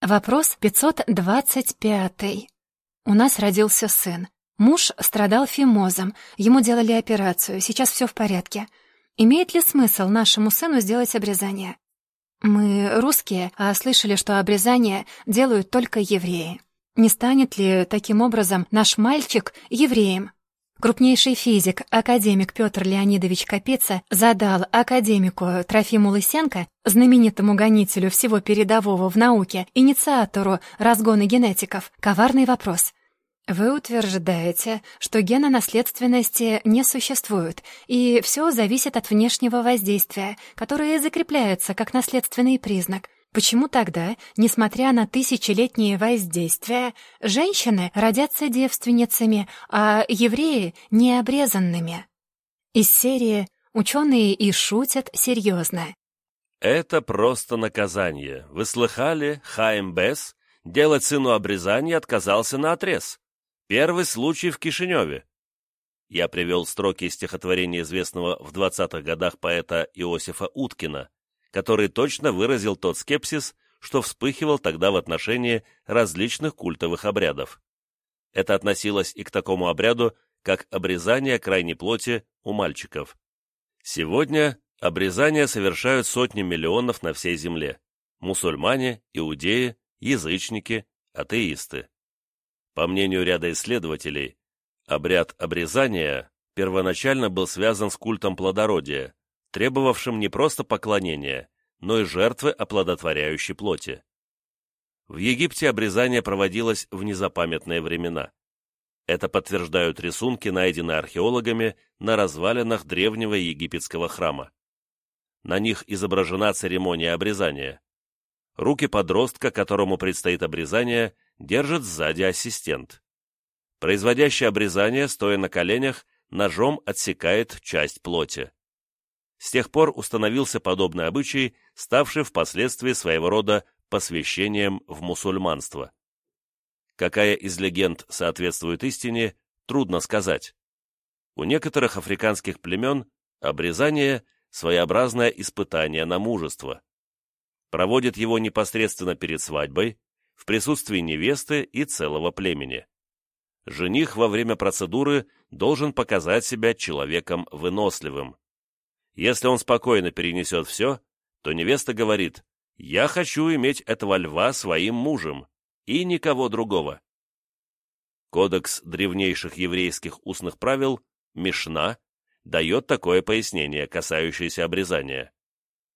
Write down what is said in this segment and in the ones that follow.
Вопрос 525. У нас родился сын. Муж страдал фимозом, ему делали операцию, сейчас все в порядке. Имеет ли смысл нашему сыну сделать обрезание? Мы русские, а слышали, что обрезание делают только евреи. Не станет ли таким образом наш мальчик евреем? Крупнейший физик, академик Петр Леонидович Капеца задал академику Трофиму Лысенко, знаменитому гонителю всего передового в науке, инициатору разгона генетиков, коварный вопрос. Вы утверждаете, что гена наследственности не существует, и все зависит от внешнего воздействия, которое закрепляется как наследственный признак. Почему тогда, несмотря на тысячелетние воздействия, женщины родятся девственницами, а евреи — необрезанными? Из серии «Ученые и шутят серьезно». Это просто наказание. Вы слыхали, Хайм Бесс делать сыну обрезание отказался на отрез. Первый случай в Кишиневе. Я привел строки из стихотворения известного в 20-х годах поэта Иосифа Уткина, который точно выразил тот скепсис, что вспыхивал тогда в отношении различных культовых обрядов. Это относилось и к такому обряду, как обрезание крайней плоти у мальчиков. Сегодня обрезание совершают сотни миллионов на всей земле. Мусульмане, иудеи, язычники, атеисты. По мнению ряда исследователей, обряд обрезания первоначально был связан с культом плодородия, требовавшим не просто поклонения, но и жертвы оплодотворяющей плоти. В Египте обрезание проводилось в незапамятные времена. Это подтверждают рисунки, найденные археологами на развалинах древнего египетского храма. На них изображена церемония обрезания. Руки подростка, которому предстоит обрезание, держит сзади ассистент. Производящий обрезание, стоя на коленях, ножом отсекает часть плоти. С тех пор установился подобный обычай, ставший впоследствии своего рода посвящением в мусульманство. Какая из легенд соответствует истине, трудно сказать. У некоторых африканских племен обрезание – своеобразное испытание на мужество. Проводят его непосредственно перед свадьбой, в присутствии невесты и целого племени. Жених во время процедуры должен показать себя человеком выносливым. Если он спокойно перенесет все, то невеста говорит «Я хочу иметь этого льва своим мужем, и никого другого». Кодекс древнейших еврейских устных правил, Мишна, дает такое пояснение, касающееся обрезания.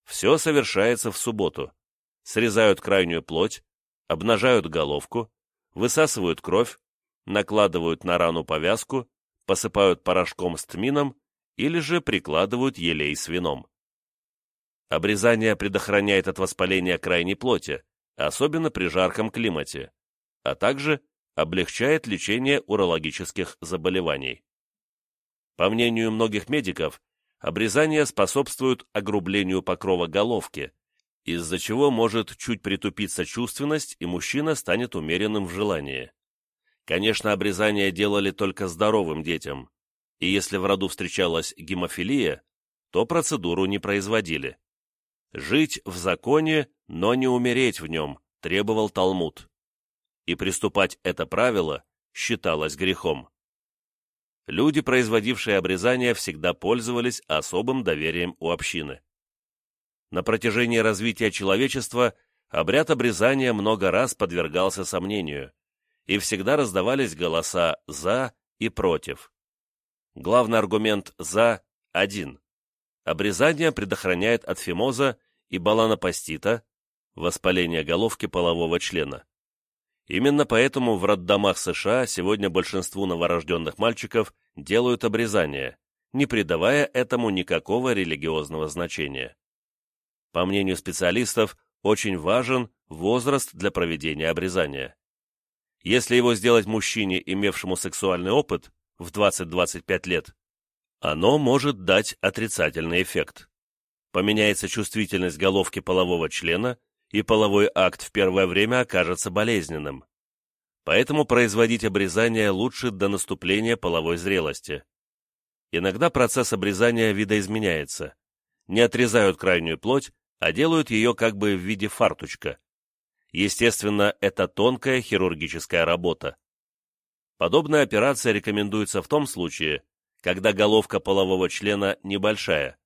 Все совершается в субботу. Срезают крайнюю плоть, обнажают головку, высасывают кровь, накладывают на рану повязку, посыпают порошком с тмином или же прикладывают елей с вином. Обрезание предохраняет от воспаления крайней плоти, особенно при жарком климате, а также облегчает лечение урологических заболеваний. По мнению многих медиков, обрезание способствует огрублению покрова головки, из-за чего может чуть притупиться чувственность, и мужчина станет умеренным в желании. Конечно, обрезание делали только здоровым детям, и если в роду встречалась гемофилия, то процедуру не производили. Жить в законе, но не умереть в нем, требовал Талмуд. И приступать это правило считалось грехом. Люди, производившие обрезание, всегда пользовались особым доверием у общины. На протяжении развития человечества обряд обрезания много раз подвергался сомнению, и всегда раздавались голоса «за» и «против». Главный аргумент «за» – один. Обрезание предохраняет от фимоза и баланопастита, воспаления головки полового члена. Именно поэтому в роддомах США сегодня большинству новорожденных мальчиков делают обрезание, не придавая этому никакого религиозного значения. По мнению специалистов, очень важен возраст для проведения обрезания. Если его сделать мужчине, имевшему сексуальный опыт, в 20-25 лет, оно может дать отрицательный эффект. Поменяется чувствительность головки полового члена, и половой акт в первое время окажется болезненным. Поэтому производить обрезание лучше до наступления половой зрелости. Иногда процесс обрезания видоизменяется. Не отрезают крайнюю плоть, а делают ее как бы в виде фартучка. Естественно, это тонкая хирургическая работа. Подобная операция рекомендуется в том случае, когда головка полового члена небольшая.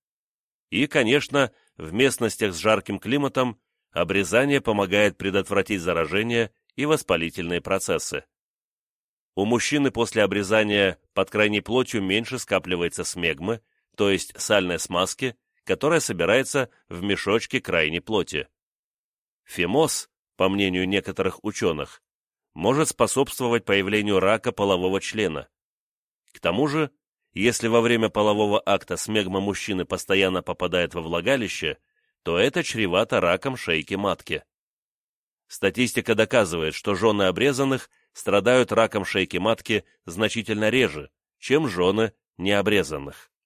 И, конечно, в местностях с жарким климатом обрезание помогает предотвратить заражение и воспалительные процессы. У мужчины после обрезания под крайней плотью меньше скапливается смегмы, то есть сальной смазки, которая собирается в мешочке крайней плоти. Фимоз, по мнению некоторых ученых, может способствовать появлению рака полового члена. К тому же, если во время полового акта смегма мужчины постоянно попадает во влагалище, то это чревато раком шейки матки. Статистика доказывает, что жены обрезанных страдают раком шейки матки значительно реже, чем жены необрезанных.